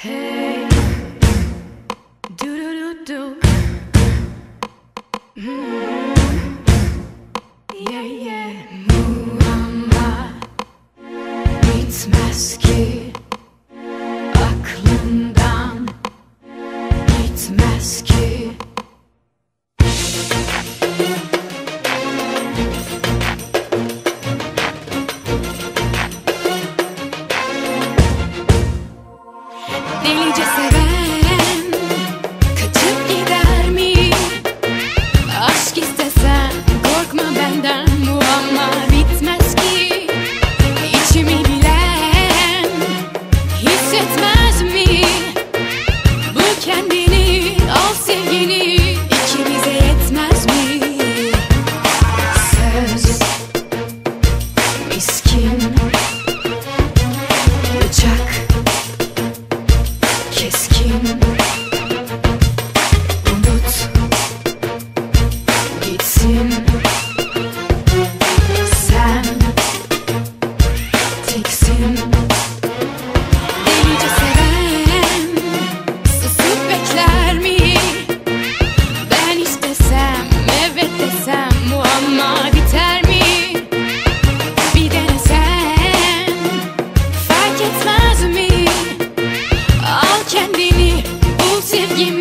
Hey, do do do do. Mm. Yeah yeah. Ki aklımdan Delice sever fark mi? Al kendini bu sevgimi